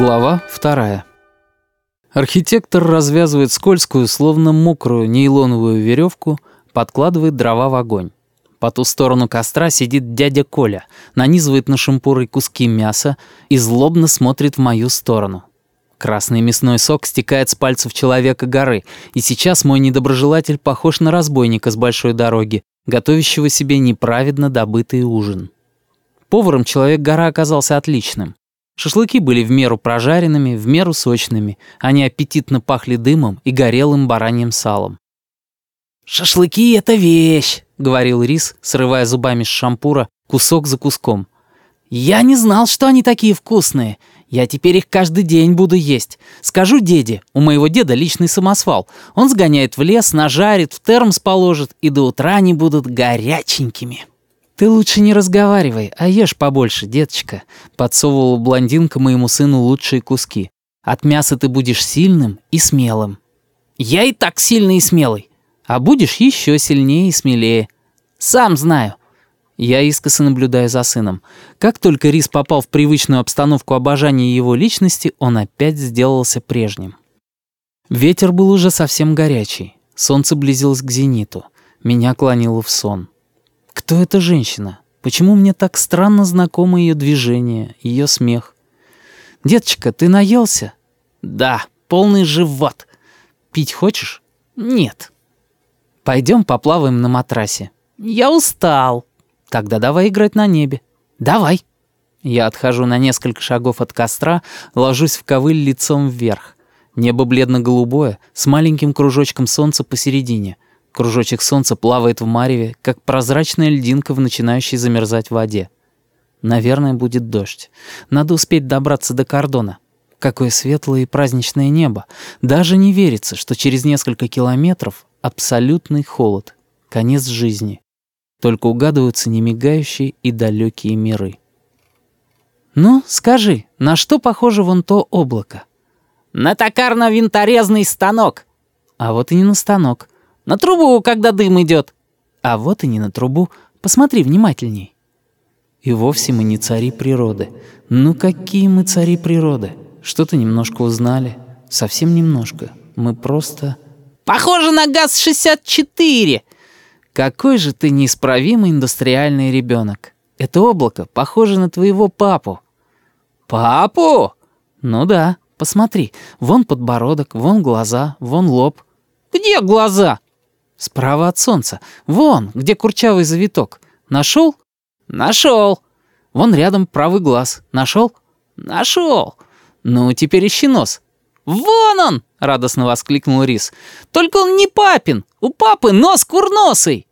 Глава вторая. Архитектор развязывает скользкую, словно мокрую нейлоновую веревку, подкладывает дрова в огонь. По ту сторону костра сидит дядя Коля, нанизывает на шампуры куски мяса и злобно смотрит в мою сторону. Красный мясной сок стекает с пальцев человека горы, и сейчас мой недоброжелатель похож на разбойника с большой дороги, готовящего себе неправедно добытый ужин. Поваром человек-гора оказался отличным. Шашлыки были в меру прожаренными, в меру сочными. Они аппетитно пахли дымом и горелым бараньим салом. «Шашлыки — это вещь», — говорил Рис, срывая зубами с шампура кусок за куском. «Я не знал, что они такие вкусные. Я теперь их каждый день буду есть. Скажу деде, у моего деда личный самосвал. Он сгоняет в лес, нажарит, в термос положит, и до утра они будут горяченькими». «Ты лучше не разговаривай, а ешь побольше, деточка», — подсовывала блондинка моему сыну лучшие куски. «От мяса ты будешь сильным и смелым». «Я и так сильный и смелый». «А будешь еще сильнее и смелее». «Сам знаю». Я искоса наблюдаю за сыном. Как только Рис попал в привычную обстановку обожания его личности, он опять сделался прежним. Ветер был уже совсем горячий. Солнце близилось к зениту. Меня клонило в сон. Кто эта женщина? Почему мне так странно знакомы ее движения, ее смех? «Деточка, ты наелся?» «Да, полный живот». «Пить хочешь?» «Нет». «Пойдем поплаваем на матрасе». «Я устал». «Тогда давай играть на небе». «Давай». Я отхожу на несколько шагов от костра, ложусь в ковыль лицом вверх. Небо бледно-голубое, с маленьким кружочком солнца посередине — Кружочек солнца плавает в мареве, как прозрачная льдинка в начинающей замерзать воде. Наверное, будет дождь. Надо успеть добраться до кордона. Какое светлое и праздничное небо. Даже не верится, что через несколько километров абсолютный холод. Конец жизни. Только угадываются немигающие и далекие миры. «Ну, скажи, на что похоже вон то облако?» «На токарно-винторезный станок». «А вот и не на станок. На трубу, когда дым идет. А вот и не на трубу. Посмотри внимательней. И вовсе мы не цари природы. Ну какие мы цари природы? Что-то немножко узнали. Совсем немножко. Мы просто... Похоже на ГАЗ-64. Какой же ты неисправимый индустриальный ребенок. Это облако похоже на твоего папу. Папу? Ну да, посмотри. Вон подбородок, вон глаза, вон лоб. Где глаза? Справа от солнца. Вон, где курчавый завиток. Нашел? Нашел. Вон рядом правый глаз. Нашел? Нашел. Ну, теперь ищи нос. «Вон он!» — радостно воскликнул Рис. «Только он не папин! У папы нос курносый!»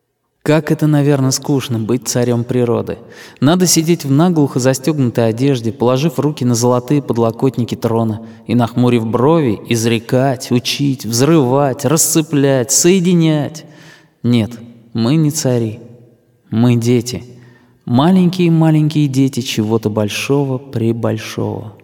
Как это, наверное, скучно быть царем природы. Надо сидеть в наглухо застегнутой одежде, положив руки на золотые подлокотники трона и, нахмурив брови, изрекать, учить, взрывать, расцеплять, соединять. Нет, мы не цари. Мы дети. Маленькие-маленькие дети чего-то большого-пребольшого.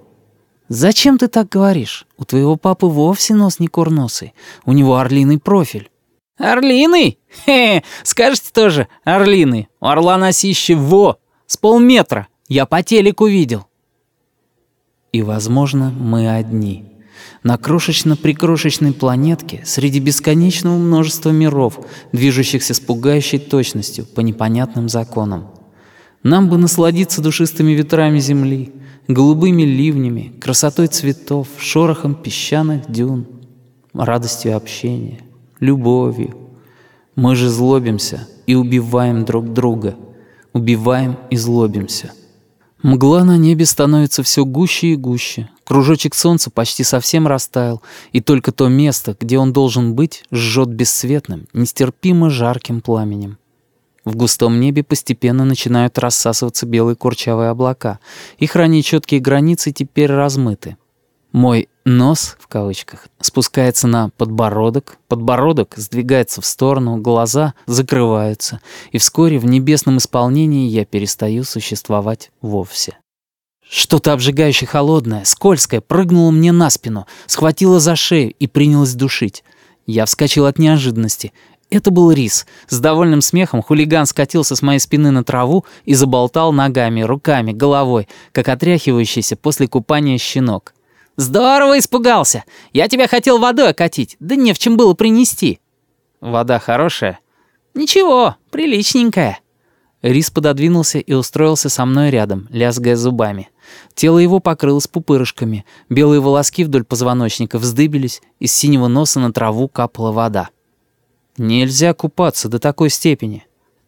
«Зачем ты так говоришь? У твоего папы вовсе нос не курносый. У него орлиный профиль». «Орлиный? Хе, скажете тоже, орлиный. У орла носище во, с полметра. Я по телеку видел». И, возможно, мы одни. На крошечно-прикрошечной планетке среди бесконечного множества миров, движущихся с пугающей точностью по непонятным законам. Нам бы насладиться душистыми ветрами Земли, голубыми ливнями, красотой цветов, шорохом песчаных дюн, радостью общения любовью. Мы же злобимся и убиваем друг друга. Убиваем и злобимся. Мгла на небе становится все гуще и гуще. Кружочек солнца почти совсем растаял, и только то место, где он должен быть, жжет бесцветным, нестерпимо жарким пламенем. В густом небе постепенно начинают рассасываться белые курчавые облака. Их ранее четкие границы теперь размыты. Мой «нос», в кавычках, спускается на подбородок, подбородок сдвигается в сторону, глаза закрываются, и вскоре в небесном исполнении я перестаю существовать вовсе. Что-то обжигающе холодное, скользкое, прыгнуло мне на спину, схватило за шею и принялось душить. Я вскочил от неожиданности. Это был рис. С довольным смехом хулиган скатился с моей спины на траву и заболтал ногами, руками, головой, как отряхивающийся после купания щенок. «Здорово испугался! Я тебя хотел водой окатить, да не в чем было принести». «Вода хорошая?» «Ничего, приличненькая». Рис пододвинулся и устроился со мной рядом, лязгая зубами. Тело его покрылось пупырышками, белые волоски вдоль позвоночника вздыбились, из синего носа на траву капала вода. Нельзя купаться до такой степени.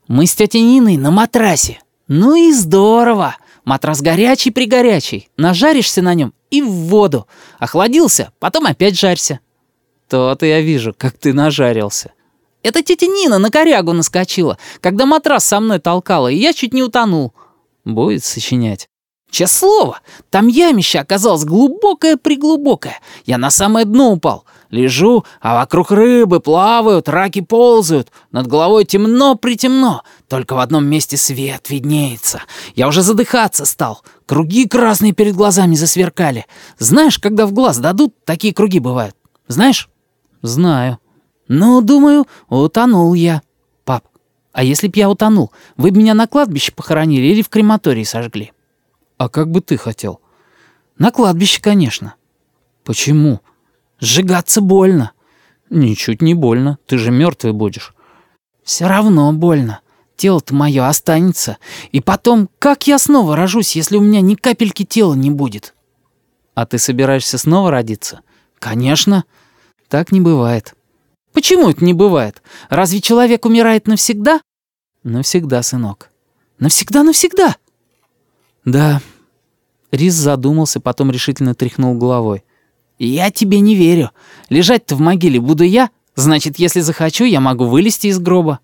Мы с тетей Ниной на матрасе. Ну и здорово. Матрас горячий-пригорячий. Нажаришься на нем и в воду. Охладился, потом опять жарься. То-то я вижу, как ты нажарился. Это тетя Нина на корягу наскочила, когда матрас со мной толкала, и я чуть не утонул. Будет сочинять. Честное слово, там ямище оказалось глубокое-приглубокое. Я на самое дно упал. Лежу, а вокруг рыбы плавают, раки ползают. Над головой темно-притемно. Только в одном месте свет виднеется. Я уже задыхаться стал. Круги красные перед глазами засверкали. Знаешь, когда в глаз дадут, такие круги бывают. Знаешь? Знаю. Ну, думаю, утонул я. Пап, а если б я утонул, вы бы меня на кладбище похоронили или в крематории сожгли? А как бы ты хотел? На кладбище, конечно. Почему? Сжигаться больно. Ничуть не больно, ты же мертвый будешь. Все равно больно. Тело-то мое останется. И потом, как я снова рожусь, если у меня ни капельки тела не будет? А ты собираешься снова родиться? Конечно. Так не бывает. Почему это не бывает? Разве человек умирает навсегда? Навсегда, сынок. Навсегда-навсегда. Да. Рис задумался, потом решительно тряхнул головой. «Я тебе не верю. Лежать-то в могиле буду я, значит, если захочу, я могу вылезти из гроба».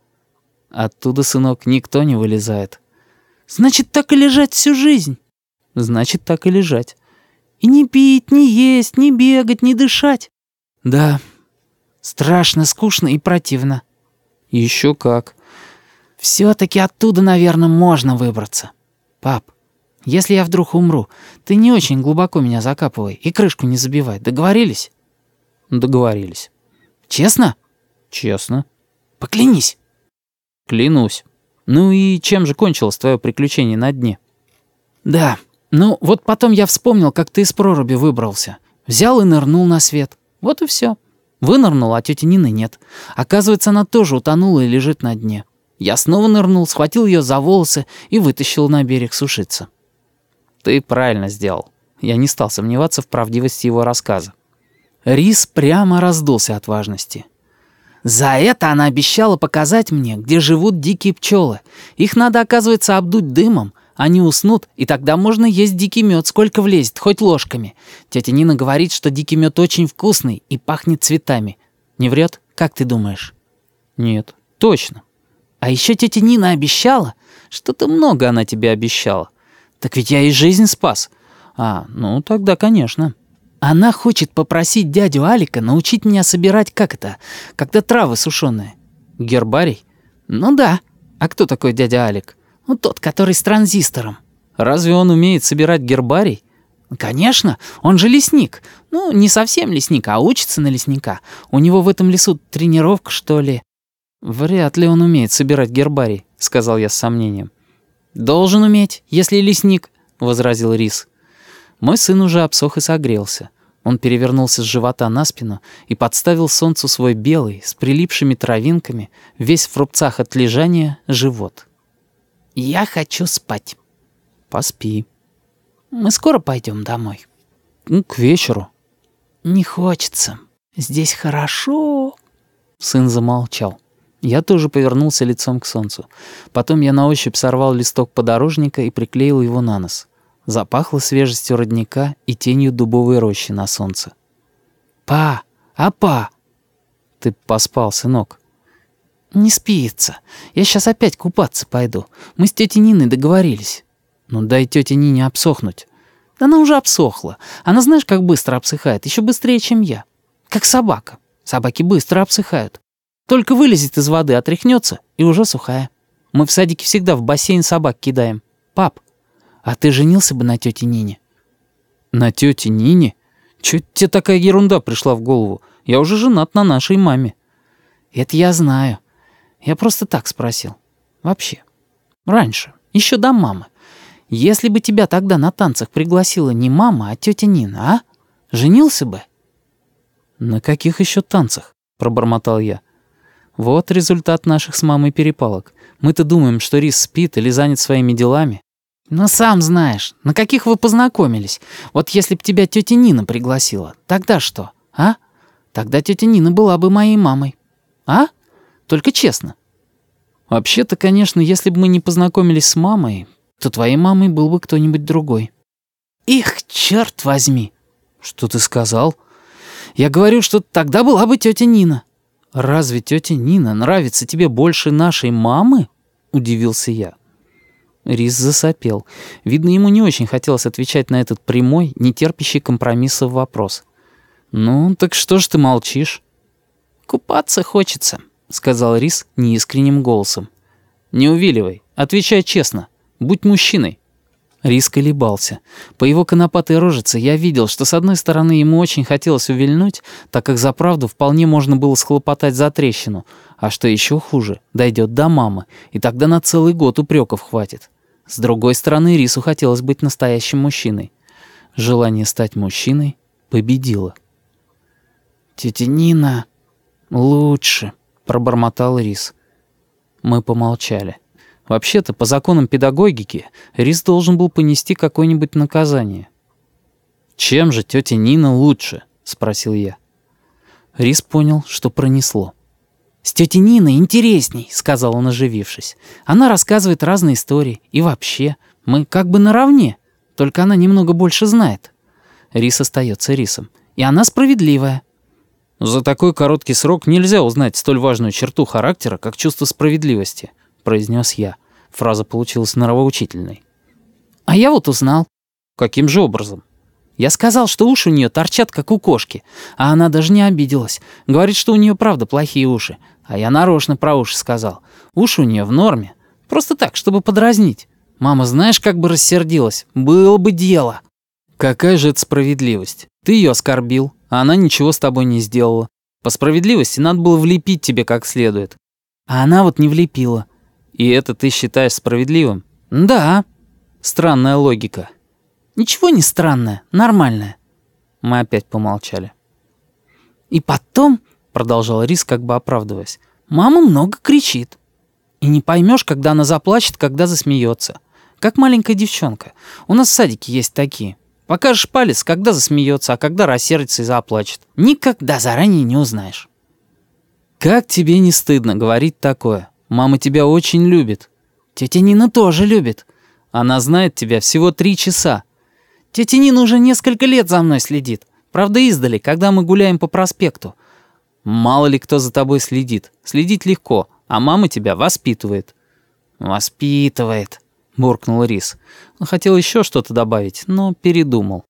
«Оттуда, сынок, никто не вылезает». «Значит, так и лежать всю жизнь». «Значит, так и лежать». «И не пить, не есть, не бегать, не дышать». «Да». «Страшно, скучно и противно». «Еще как». «Все-таки оттуда, наверное, можно выбраться». «Пап, если я вдруг умру, ты не очень глубоко меня закапывай и крышку не забивай. Договорились?» «Договорились». «Честно?» «Честно». «Поклянись». «Клянусь. Ну и чем же кончилось твое приключение на дне?» «Да. Ну, вот потом я вспомнил, как ты из проруби выбрался. Взял и нырнул на свет. Вот и все. Вынырнул, а тети Нины нет. Оказывается, она тоже утонула и лежит на дне. Я снова нырнул, схватил ее за волосы и вытащил на берег сушиться. Ты правильно сделал. Я не стал сомневаться в правдивости его рассказа. Рис прямо раздулся от важности. «За это она обещала показать мне, где живут дикие пчелы. Их надо, оказывается, обдуть дымом. Они уснут, и тогда можно есть дикий мед, сколько влезет, хоть ложками. Тетя Нина говорит, что дикий мед очень вкусный и пахнет цветами. Не врет? Как ты думаешь?» «Нет, точно». «А еще тетя Нина обещала, что-то много она тебе обещала. Так ведь я и жизнь спас. А, ну тогда, конечно. Она хочет попросить дядю Алика научить меня собирать, как это, когда травы сушеные. Гербарий? Ну да. А кто такой дядя Алик? Ну тот, который с транзистором. Разве он умеет собирать гербарий? Конечно, он же лесник. Ну, не совсем лесник, а учится на лесника. У него в этом лесу тренировка, что ли. Вряд ли он умеет собирать гербарий, сказал я с сомнением. «Должен уметь, если лесник», — возразил Рис. Мой сын уже обсох и согрелся. Он перевернулся с живота на спину и подставил солнцу свой белый, с прилипшими травинками, весь в рубцах от лежания, живот. «Я хочу спать». «Поспи». «Мы скоро пойдем домой?» «Ну, к вечеру». «Не хочется. Здесь хорошо». Сын замолчал. Я тоже повернулся лицом к солнцу. Потом я на ощупь сорвал листок подорожника и приклеил его на нос. Запахло свежестью родника и тенью дубовой рощи на солнце. «Па! А па!» «Ты поспал, сынок». «Не спится. Я сейчас опять купаться пойду. Мы с тетей Ниной договорились». «Ну дай тете Нине обсохнуть». «Да она уже обсохла. Она знаешь, как быстро обсыхает? Еще быстрее, чем я. Как собака. Собаки быстро обсыхают. Только вылезет из воды, отряхнется и уже сухая. Мы в садике всегда в бассейн собак кидаем. Пап, а ты женился бы на тете Нине?» «На тете Нине? Чё тебе такая ерунда пришла в голову? Я уже женат на нашей маме». «Это я знаю. Я просто так спросил. Вообще. Раньше, еще до мамы. Если бы тебя тогда на танцах пригласила не мама, а тетя Нина, а? Женился бы?» «На каких еще танцах?» — пробормотал я. «Вот результат наших с мамой перепалок. Мы-то думаем, что Рис спит или занят своими делами». «Ну, сам знаешь, на каких вы познакомились. Вот если б тебя тетя Нина пригласила, тогда что, а? Тогда тетя Нина была бы моей мамой. А? Только честно». «Вообще-то, конечно, если бы мы не познакомились с мамой, то твоей мамой был бы кто-нибудь другой». «Их, черт возьми!» «Что ты сказал?» «Я говорю, что тогда была бы тетя Нина». «Разве тетя Нина нравится тебе больше нашей мамы?» — удивился я. Рис засопел. Видно, ему не очень хотелось отвечать на этот прямой, нетерпящий компромисса вопрос. «Ну, так что ж ты молчишь?» «Купаться хочется», — сказал Рис неискренним голосом. «Не увиливай, отвечай честно. Будь мужчиной». Рис колебался. По его конопатой рожице я видел, что с одной стороны ему очень хотелось увильнуть, так как за правду вполне можно было схлопотать за трещину, а что еще хуже, дойдет до мамы, и тогда на целый год упреков хватит. С другой стороны, Рису хотелось быть настоящим мужчиной. Желание стать мужчиной победило. «Тетя Нина лучше», — пробормотал Рис. Мы помолчали. Вообще-то, по законам педагогики, Рис должен был понести какое-нибудь наказание. «Чем же тетя Нина лучше?» — спросил я. Рис понял, что пронесло. «С тетей Ниной интересней», — сказал он, оживившись. «Она рассказывает разные истории. И вообще, мы как бы наравне, только она немного больше знает». Рис остается рисом. «И она справедливая». «За такой короткий срок нельзя узнать столь важную черту характера, как чувство справедливости», — произнес я. Фраза получилась нравоучительной. «А я вот узнал». «Каким же образом?» Я сказал, что уши у нее торчат, как у кошки, а она даже не обиделась. Говорит, что у нее правда плохие уши. А я нарочно про уши сказал. Уши у нее в норме. Просто так, чтобы подразнить. Мама, знаешь, как бы рассердилась? Было бы дело. Какая же это справедливость? Ты ее оскорбил, а она ничего с тобой не сделала. По справедливости надо было влепить тебе как следует. А она вот не влепила. И это ты считаешь справедливым? Да. Странная логика. Ничего не странное, нормальное. Мы опять помолчали. И потом, продолжал Рис, как бы оправдываясь, мама много кричит. И не поймешь, когда она заплачет, когда засмеется. Как маленькая девчонка. У нас в садике есть такие. Покажешь палец, когда засмеется, а когда рассердится и заплачет. Никогда заранее не узнаешь. Как тебе не стыдно говорить такое? Мама тебя очень любит. Тетя Нина тоже любит. Она знает тебя всего три часа. Тетя Нина уже несколько лет за мной следит. Правда, издали, когда мы гуляем по проспекту. Мало ли кто за тобой следит. Следить легко, а мама тебя воспитывает. Воспитывает, буркнул Рис. Он хотел еще что-то добавить, но передумал.